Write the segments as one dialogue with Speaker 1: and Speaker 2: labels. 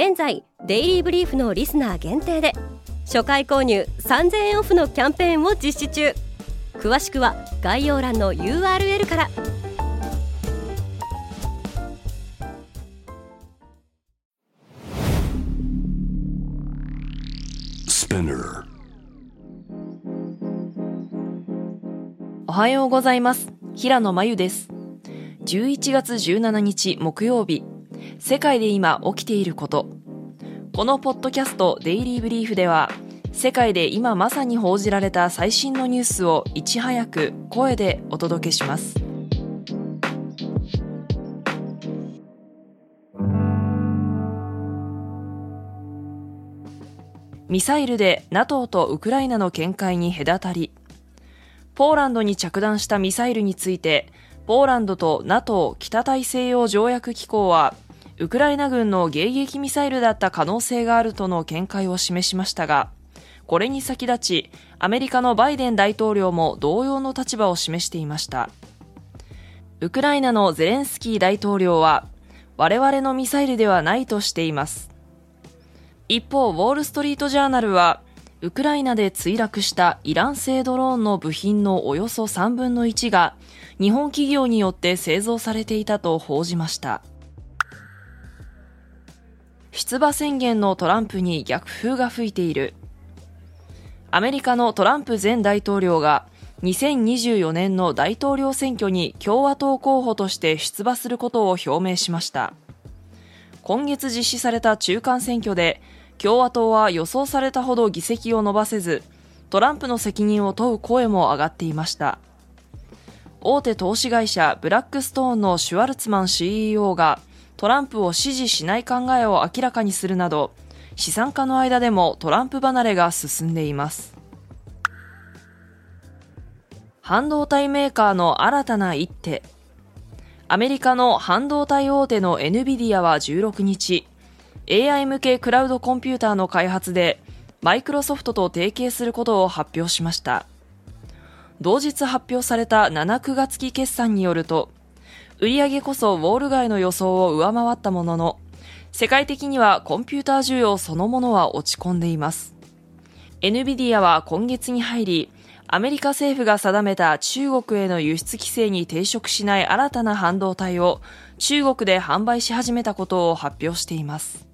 Speaker 1: 現在デイリーブリーフのリスナー限定で初回購入3000円オフのキャンペーンを実施中。詳しくは概要欄の URL から。
Speaker 2: おはようございます。平野真由です。11月17日木曜日世界で今起きていること。このポッドキャストデイリーブリーフでは世界で今まさに報じられた最新のニュースをいち早く声でお届けします。ミサイルで NATO とウクライナの見解に隔たり。ポーランドに着弾したミサイルについてポーランドと NATO 北大西洋条約機構はウクライナ軍の迎撃ミサイルだった可能性があるとの見解を示しましたが、これに先立ち、アメリカのバイデン大統領も同様の立場を示していました。ウクライナのゼレンスキー大統領は、我々のミサイルではないとしています。一方、ウォールストリートジャーナルは、ウクライナで墜落したイラン製ドローンの部品のおよそ3分の1が日本企業によって製造されていたと報じました。出馬宣言のトランプに逆風が吹いている。アメリカのトランプ前大統領が2024年の大統領選挙に共和党候補として出馬することを表明しました。今月実施された中間選挙で共和党は予想されたほど議席を伸ばせず、トランプの責任を問う声も上がっていました。大手投資会社ブラックストーンのシュワルツマン CEO がトランプを支持しない考えを明らかにするなど、資産家の間でもトランプ離れが進んでいます。半導体メーカーの新たな一手。アメリカの半導体大手の NVIDIA は16日、AI 向けクラウドコンピューターの開発で、マイクロソフトと提携することを発表しました。同日発表された7、9月期決算によると、売上こそウォール街の予想を上回ったものの、世界的にはコンピューター需要そのものは落ち込んでいます。NVIDIA は今月に入り、アメリカ政府が定めた中国への輸出規制に抵触しない新たな半導体を中国で販売し始めたことを発表しています。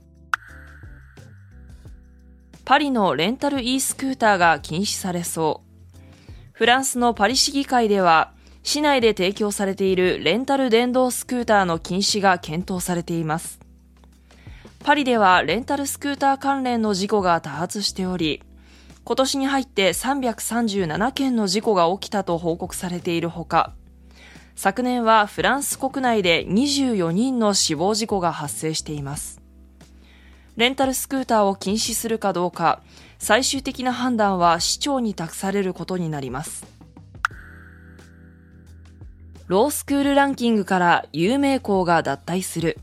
Speaker 2: パリのレンタル e スクーターが禁止されそう。フランスのパリ市議会では市内で提供されているレンタル電動スクーターの禁止が検討されています。パリではレンタルスクーター関連の事故が多発しており、今年に入って337件の事故が起きたと報告されているほか、昨年はフランス国内で24人の死亡事故が発生しています。レンタルスクーターを禁止するかどうか、最終的な判断は市長に託されることになります。ロースクールランキングから有名校が脱退する。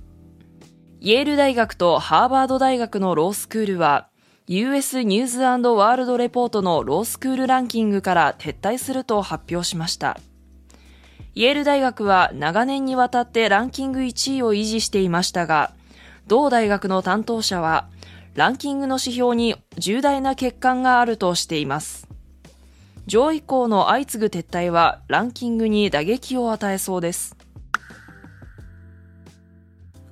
Speaker 2: イェール大学とハーバード大学のロースクールは、US ニューズワールドレポートのロースクールランキングから撤退すると発表しました。イェール大学は長年にわたってランキング1位を維持していましたが、同大学の担当者は、ランキングの指標に重大な欠陥があるとしています。上位校の相次ぐ撤退はランキングに打撃を与えそうです。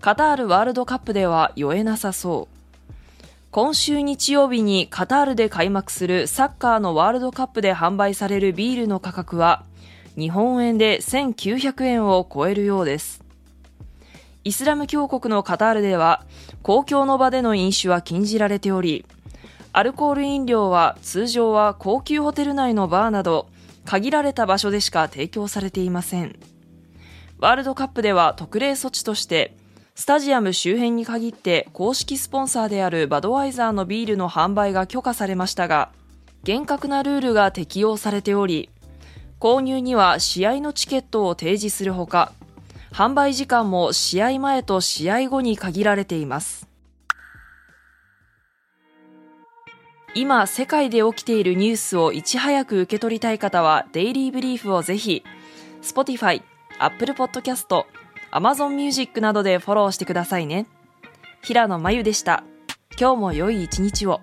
Speaker 2: カタールワールドカップでは酔えなさそう。今週日曜日にカタールで開幕するサッカーのワールドカップで販売されるビールの価格は日本円で1900円を超えるようです。イスラム教国のカタールでは公共の場での飲酒は禁じられており、アルコール飲料は通常は高級ホテル内のバーなど限られた場所でしか提供されていません。ワールドカップでは特例措置としてスタジアム周辺に限って公式スポンサーであるバドワイザーのビールの販売が許可されましたが、厳格なルールが適用されており、購入には試合のチケットを提示するほか、販売時間も試合前と試合後に限られています。今世界で起きているニュースをいち早く受け取りたい方はデイリーブリーフをぜひ Spotify、Apple Podcast、Amazon Music などでフォローしてくださいね。平野真由でした。今日も良い一日を。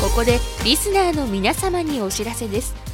Speaker 3: ここでリスナーの皆様にお知らせです